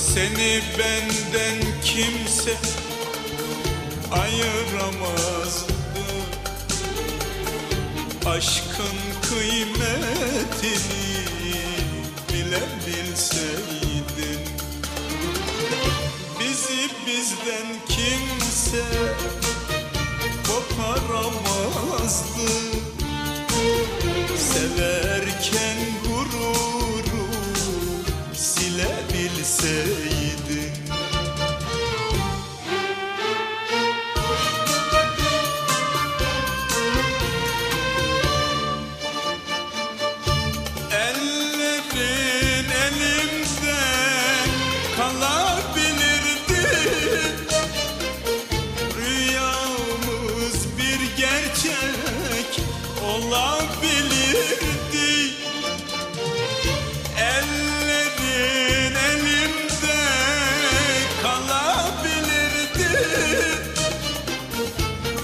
Seni benden kimse ayıramazdı Aşkın kıymetini bile bilseydin Bizi bizden kimse gerçek olabilirdi. Ellerin elimde kalabilirdi.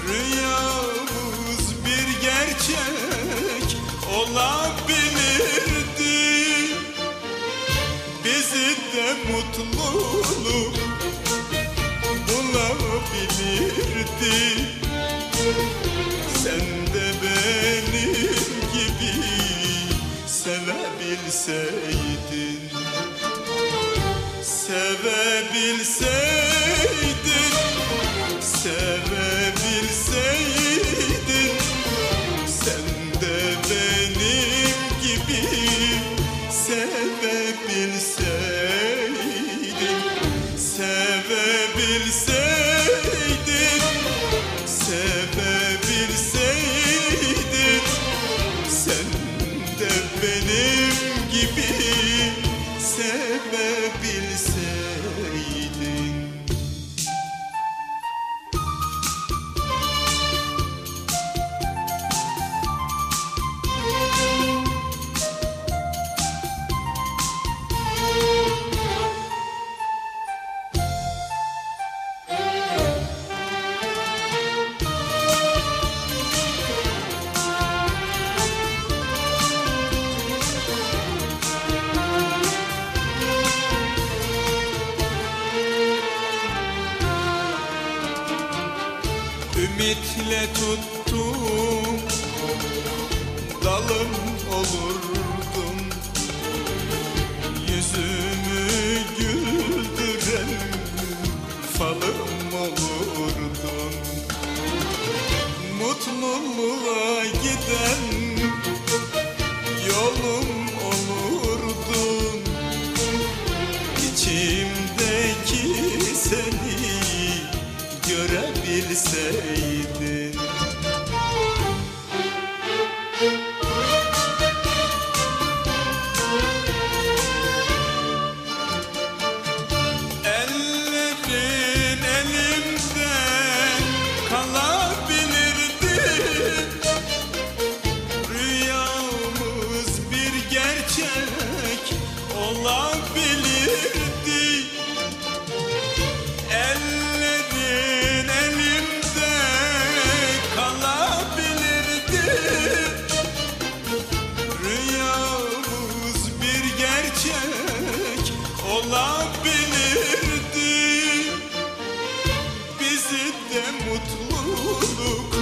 Rüyamız bir gerçek olabilirdi. Bizi de mutluluk bulabilirdi Sen de benim gibi sevebilseydin. Sevebilseydin Sevebilseydin. Sen de benim gibi sevebilseydin gibi sevebilseydin Ümitle tuttum. Dalım olurdun Yüzümü güldüren Falım olabilirdi. Ellerin elimde kalabilirdi. Rüyamız bir gerçek olabilirdi. Bizi de mutluluk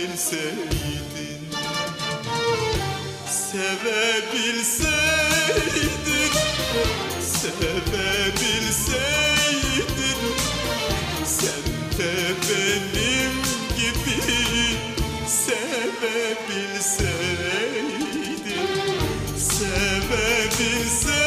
sevebilseydin Sevebilseydin Sevebilseydin. Sen de benim gibi sevebilseydin. Sevebilseydin